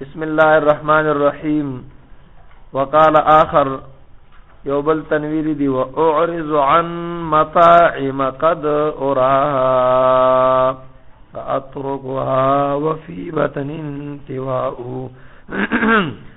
بسم الله الرحمن الرحيم وقال آخر يوبل تنوير دي وأعرض عن مطاعم قد اراها فاتركها وفي بطن انتواء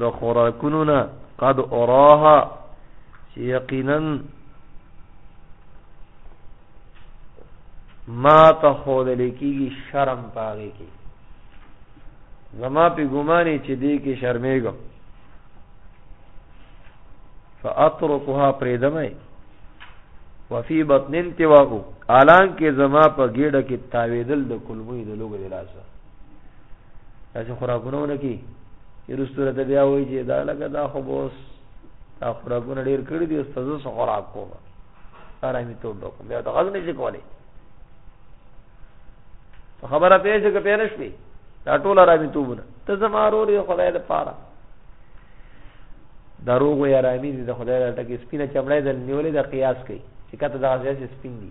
د خوراکونو نه قد اراها چې یقینا ما ته خودل کېږي شرم پاږي کې زما په ګمانې چې دې کې شرمېږم فاترکها پریدمای وفي بطن تواو الان کې زما په ګډه کې تاویدل د کلمې د لوګو د لاسه تاسو خرابونه ونکي یرستوره ته بیا وایي چې دا لکه دا خو بوس دا خرابونه ډیر کړی دی استاد سره خراب کوم آرامي ته وکم بیا دا غږ نشي کولای خبره پیښه کې پیښ شي دا ټول آرامي توبونه ته زمارو لري خدای د پاره دروغ یا رامی دي د خدای د ټکی سپینه چمړې د نیولې د قیاس کوي چې کته دا ځای سپین دي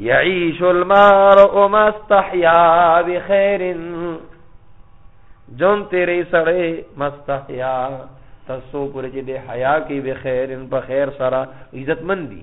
يعيش المرء ما استحيا بخير جون تیرې سړې مستحیا تاسو پرې چې د حیا کې به خیرن په خیر سره عزت مندي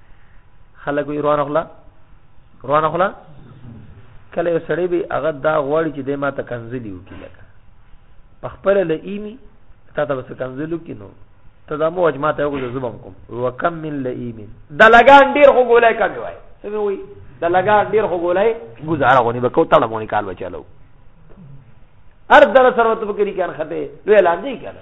خلک وي روانه خلا روانه خلا کله یو سړی به هغه دا غواړي چې د ما ته کنځلی وکړي لکه په خپل لئیمی تا ته بس کنځلو کې نو ته دا مو اجماع ته وګورې زبم کوم وکم من لئیم د لګان ډیر خو ګولای کمی وای څه وي د لګان ډیر خو ګولای گزاره غونی به کو تړه مونی کال بچالو هر در سره ته بکری کان خته لوی لاندې کړه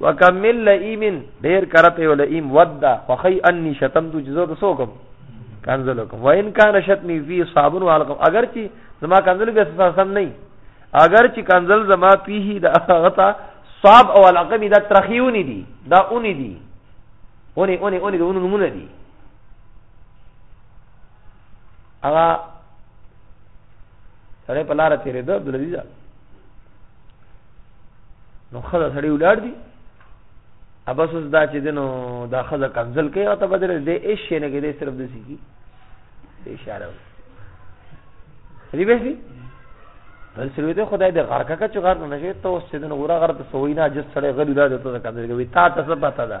وکم من لئیم ډیر کرت یو لئیم ود خوخی انی شتمت چې زه تاسو کوم کنزل کوم وان کان شتمی فی صابن والقم اگر چې زما کنزل به اساس سم نه اگر چې کنزل زما پیه د غتا صاب او القم دا ترخیونی دي دا اونی دي اونی اونی اونی د اونو نمونه دي هغه سره په لار تیرې ده عبد العزيز نو خزه سړی ولاړ دی ابس اوس دا چې دنو دا خزه کنزل کوي او ته بدل دې هیڅ شي نه کوي صرف د سکی دې اشاره وي به سي بل سره دې خدای دې غرقه کا چې غرق نه شي ته اوس چې دنو ورا غرق سوینا جس سړی غلی لا دې ته کنزل کوي تا ته څه پته ده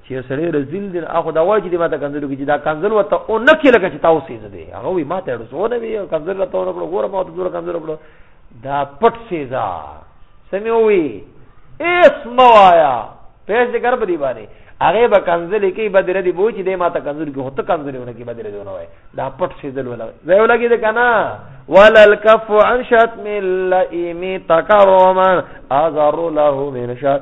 چې یو سړی رزیل دی هغه دا وایي چې ما ته کنځل وکړي چې دا کنځل ورته او نه کې لکه چې تا اوسېزه دی هغه وایي ما ته ډسونه وي کنځل راته ونه کړو ګوره ما ته دوره کنځل وکړو دا پټ سېزه سمې وي ایس مو آیا پیسې کر په دی باندې هغه به کنځلې کوي به دې ردی بوچ دې ما ته کنځل کې هوته کنځلې ونه کې به دې ردونه وای دا پټ سي دل ولا زه ولا کې ده کنه ولل کف عن شتم اللئم تکرما ازر له من شت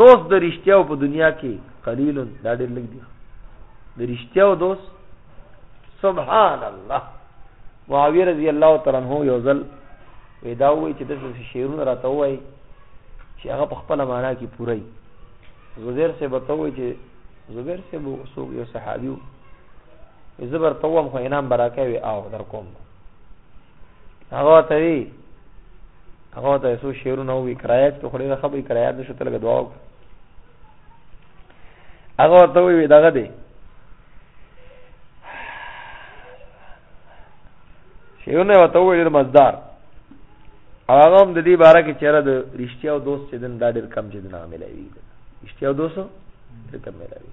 دوست د رښتیاو په دنیا کې قلیل دا ډېر لږ دی د رښتیاو دوست سبحان الله معاویه رضی الله تعالی عنہ یو ځل ودا وی چې د شعرونه راته وای چې هغه په خپل معنا کې پوره وي زبیر سے بتوي چې زبیر سے بو سوق یو صحابیو زبر توم خو انعام براکه وی او در کوم هغه ته وی هغه ته سو شعرونه وی کرایات ته خړې راخه به کرایات نشو تلګ دعا وکړه هغه ته وی دغه دی شعرونه وته وی ډیر مزدار هغه هم د دې باره کې چیرې د رښتیا او دوست چې دن دا ډیر کم چې دن عاملوي رښتیا او دوست ډیر کم ملوي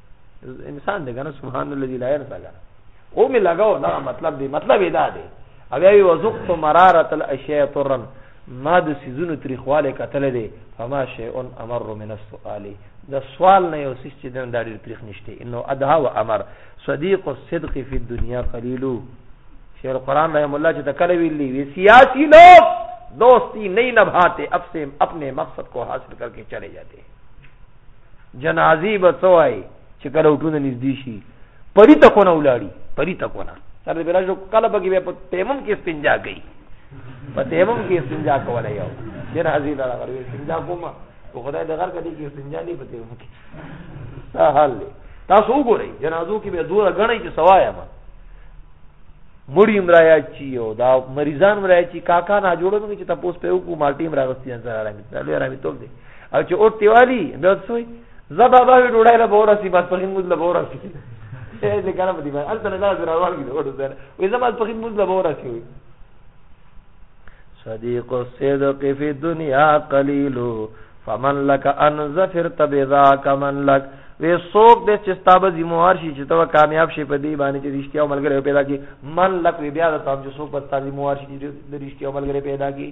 انسان دی کنه سبحان الذي لا ينسى کنه او می لگاو دا مطلب دی مطلب ادا دی او وی وزقت مراره الاشیاء طرا ما د سيزونو تریخواله کتل دی فما شيء امر من السؤال د سوال نه یو سیس چې دن دا ډیر تریخ نشته انه ادها و امر صدیق الصدق فی الدنیا قلیل شیخ القران رحم الله چې تکل ویلی وی سیاسی لوگ دوستی نہیں نبھاتے اپنے مقصد کو حاصل کر کے چلے جاتے ہیں جنازي به څه وایي چې کله وټونه نږدې شي پری ته کونه ولاړي پری ته کونه سر دې بلا شو کله به کې په تیمم کې استنجا کوي په تیمم کې استنجا کولای یو جنازي دا غوړي استنجا کومه په خدای د غر کدي کې استنجا نه پته مو کې دا حال دی تاسو وګورئ جنازو کې به دوه غنې چې سوایا ما مړی امرایا چی او دا مریضان امرایا چی کاکا نه جوړو چې تاسو په یو کو مالټی امراغستی سره راغلی دا لوی راوي توپ دی او چې اوټ تیوالي نو څوی زبا به ډوړای له بورا سی بس پخین موږ له بورا سی اې دې کنه په دې باندې الته نه لازم راوړل کیږي اوټ زره وې زما پخین موږ له بورا سی وي صديق الصدق في الدنيا قليل فمن لك ان زفرت بذاك من لك وې څوک دې چې ستابه ذمہوار شي چې ته کامیاب شي په دې باندې چې رښتیا او ملګری پیدا کی من لک بیا د تاسو څوک په ستاسو ذمہوار شي چې د رښتیا او ملګری پیدا کی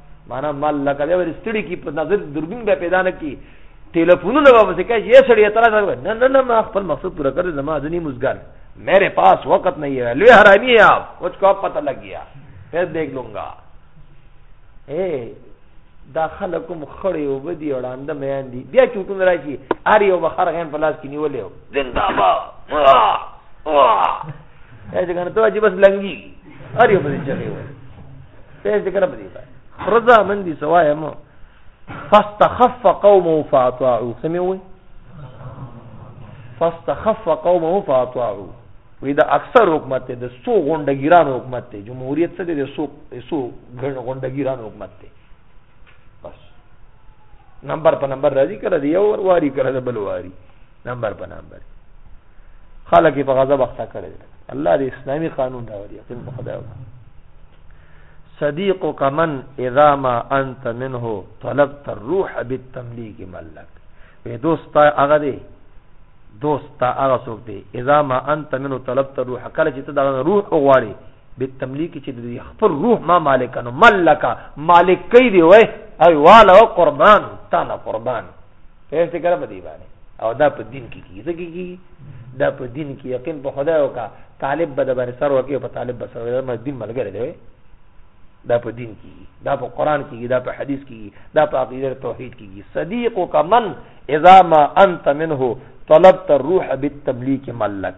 معنا مال لکه دی ور ستړي کی په نظر دوربین به پیدا نه کی ټلیفونونه به وسه کوي یې سړی تر راځي نه نه نه ما خپل مقصد پوره کړ زما ځنی مزګار میرے پاس وقت نہیں ہے لوی حرامی ہے آپ کچھ کو پتہ لگ گیا پھر دیکھ لوں گا اے دا خلکم خړې او بدی وړاند میان دي بیا چوټونه راشي اری او بخار غین په لاس کې نیولې زنده با واه واه دا څنګه ته چې بس لنګي اری په دې چلې وای پیش دې کنه بدی خرزا من دي سوایا مو فاستخف قومه فاطاعوا سمعوا فاستخف قومه فاطاعوا وی دا اکثر حکومت دی د سو غونډګیران حکومت دی جمهوریت څه دی د سو سو غونډګیران حکومت دی بس نمبر په نمبر راځي کړه دی یو واری کړه د بل واری نمبر په نمبر خلک په غضب اخته کړی الله دې اسلامي قانون راوړي خپل خدای صديقك من اذا ما انت منه طلبت الروح بالتمليك ملك وی دوست هغه دی دوست هغه څوک دی اذا ما انت منه طلبت الروح کله چې ته دا روح وغواړي بالتمليك چې د خپل روح ما مالک نو ملک مالک کوي دی وای ای والا قربان تعالی قربان پېښ دې کړه په دې باندې او دا په دین کې کیږي څه کیږي دا په دین کې یقین په خدای وکا طالب به د باندې سر وکي په طالب به سر وکي دین ملګری دی دا په دین کیږي دا په قران کیږي دا په حدیث کیږي دا په عقیده توحید کیږي صدیق کا من اذا ما انت منه طلبت الروح بالتملیک ملک